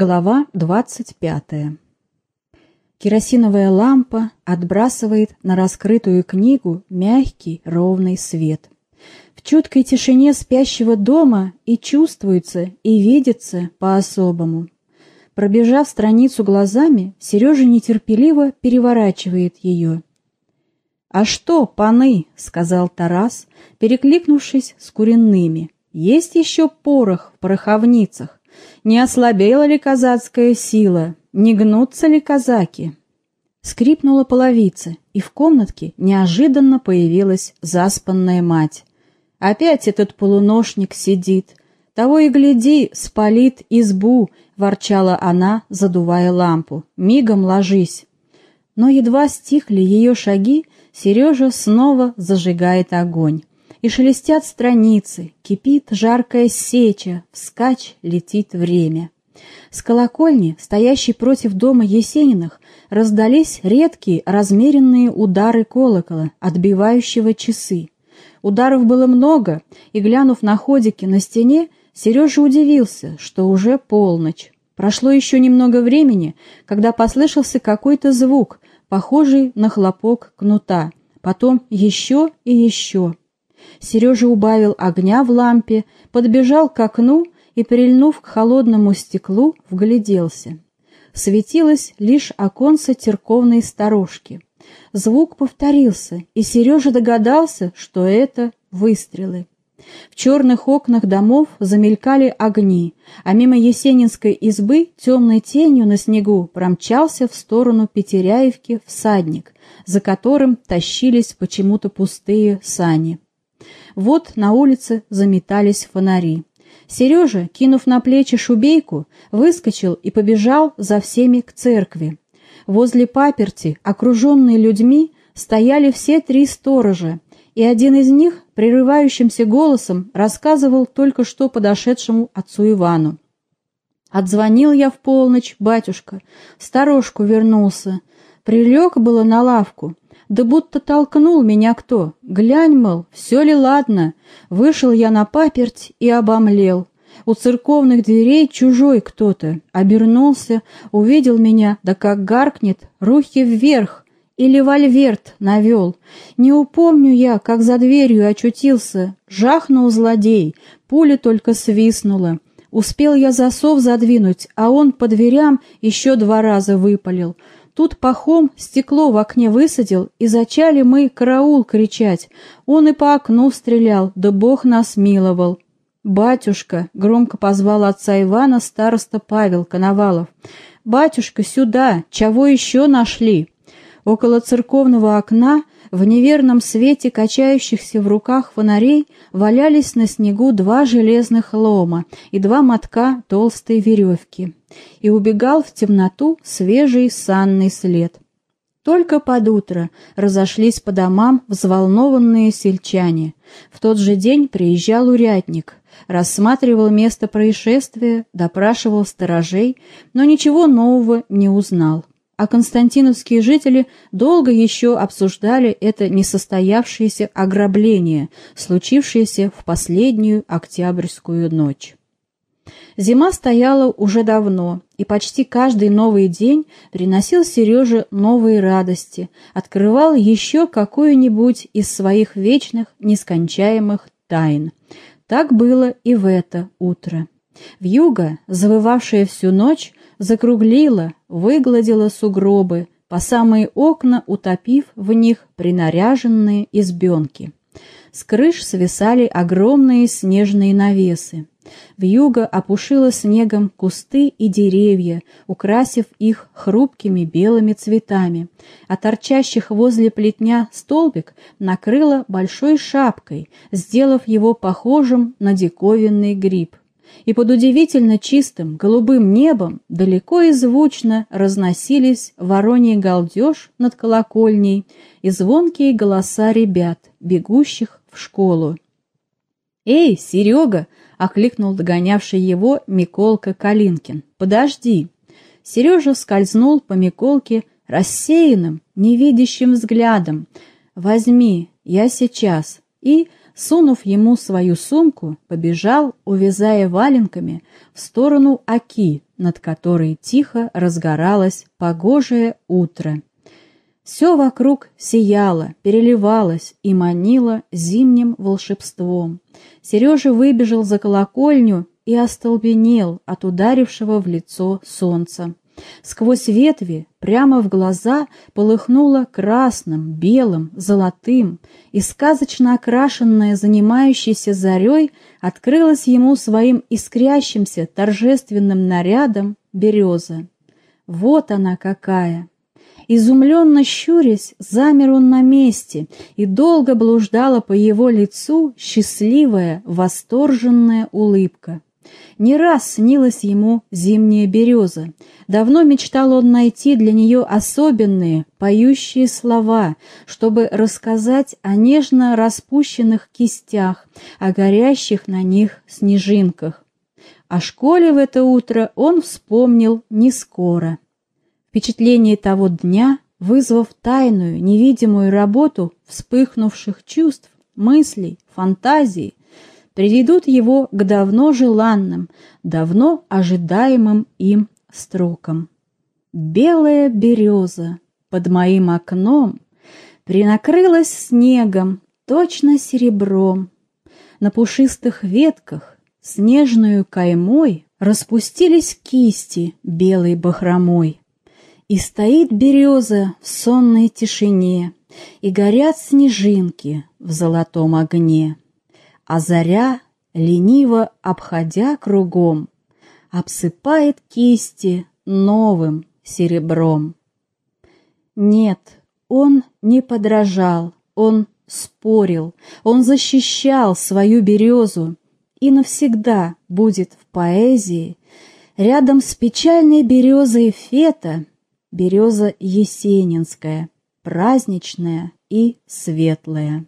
Глава двадцать пятая. Керосиновая лампа отбрасывает на раскрытую книгу мягкий ровный свет. В чуткой тишине спящего дома и чувствуется, и видится по-особому. Пробежав страницу глазами, Сережа нетерпеливо переворачивает ее. «А что, паны?» — сказал Тарас, перекликнувшись с куренными. «Есть еще порох в пороховницах?» Не ослабела ли казацкая сила? Не гнутся ли казаки? Скрипнула половица, и в комнатке неожиданно появилась заспанная мать. Опять этот полуношник сидит. Того и гляди, спалит избу, ворчала она, задувая лампу. Мигом ложись. Но едва стихли ее шаги, Сережа снова зажигает огонь и шелестят страницы, кипит жаркая сеча, вскачь летит время. С колокольни, стоящей против дома Есениных, раздались редкие размеренные удары колокола, отбивающего часы. Ударов было много, и, глянув на ходики на стене, Сережа удивился, что уже полночь. Прошло еще немного времени, когда послышался какой-то звук, похожий на хлопок кнута, потом еще и еще. Сережа убавил огня в лампе, подбежал к окну и, прильнув к холодному стеклу, вгляделся. Светилось лишь оконце церковной сторожки. Звук повторился, и Сережа догадался, что это выстрелы. В черных окнах домов замелькали огни, а мимо Есенинской избы темной тенью на снегу промчался в сторону Петеряевки всадник, за которым тащились почему-то пустые сани. Вот на улице заметались фонари. Сережа, кинув на плечи шубейку, выскочил и побежал за всеми к церкви. Возле паперти, окруженные людьми, стояли все три сторожа, и один из них прерывающимся голосом рассказывал только что подошедшему отцу Ивану. «Отзвонил я в полночь, батюшка, сторожку вернулся. Прилег было на лавку, да будто толкнул меня кто. Глянь, мол, все ли ладно. Вышел я на паперть и обомлел. У церковных дверей чужой кто-то. Обернулся, увидел меня, да как гаркнет, руки вверх. Или вольверт навел. Не упомню я, как за дверью очутился. Жахнул злодей, пуля только свистнула. Успел я засов задвинуть, а он по дверям еще два раза выпалил — Тут пахом стекло в окне высадил, и зачали мы «караул» кричать. Он и по окну стрелял, да Бог нас миловал. «Батюшка!» — громко позвал отца Ивана староста Павел Коновалов. «Батюшка, сюда! Чего еще нашли?» Около церковного окна в неверном свете качающихся в руках фонарей валялись на снегу два железных лома и два мотка толстой веревки. И убегал в темноту свежий санный след. Только под утро разошлись по домам взволнованные сельчане. В тот же день приезжал урядник, рассматривал место происшествия, допрашивал сторожей, но ничего нового не узнал а константиновские жители долго еще обсуждали это несостоявшееся ограбление, случившееся в последнюю октябрьскую ночь. Зима стояла уже давно, и почти каждый новый день приносил Сереже новые радости, открывал еще какую-нибудь из своих вечных, нескончаемых тайн. Так было и в это утро. Вьюга, завывавшая всю ночь, закруглила, выгладила сугробы, по самые окна утопив в них принаряженные избенки. С крыш свисали огромные снежные навесы. Вьюга опушила снегом кусты и деревья, украсив их хрупкими белыми цветами, а торчащих возле плетня столбик накрыла большой шапкой, сделав его похожим на диковинный гриб и под удивительно чистым голубым небом далеко и звучно разносились вороний галдеж над колокольней и звонкие голоса ребят, бегущих в школу. «Эй, Серега!» — окликнул догонявший его Миколка Калинкин. «Подожди!» Сережа скользнул по Миколке рассеянным, невидящим взглядом. «Возьми, я сейчас!» и Сунув ему свою сумку, побежал, увязая валенками, в сторону Оки, над которой тихо разгоралось погожее утро. Все вокруг сияло, переливалось и манило зимним волшебством. Сережа выбежал за колокольню и остолбенел от ударившего в лицо солнца. Сквозь ветви прямо в глаза полыхнуло красным, белым, золотым, и сказочно окрашенная занимающейся зарей открылась ему своим искрящимся торжественным нарядом береза. Вот она какая! Изумленно щурясь, замер он на месте, и долго блуждала по его лицу счастливая, восторженная улыбка. Не раз снилась ему зимняя береза. Давно мечтал он найти для нее особенные, поющие слова, чтобы рассказать о нежно распущенных кистях, о горящих на них снежинках. О школе в это утро он вспомнил не скоро. Впечатление того дня, вызвав тайную, невидимую работу вспыхнувших чувств, мыслей, фантазий, приведут его к давно желанным, давно ожидаемым им строкам. Белая береза под моим окном Принакрылась снегом, точно серебром. На пушистых ветках снежную каймой Распустились кисти белой бахромой. И стоит береза в сонной тишине, И горят снежинки в золотом огне а заря, лениво обходя кругом, обсыпает кисти новым серебром. Нет, он не подражал, он спорил, он защищал свою березу и навсегда будет в поэзии рядом с печальной березой фета береза есенинская, праздничная и светлая.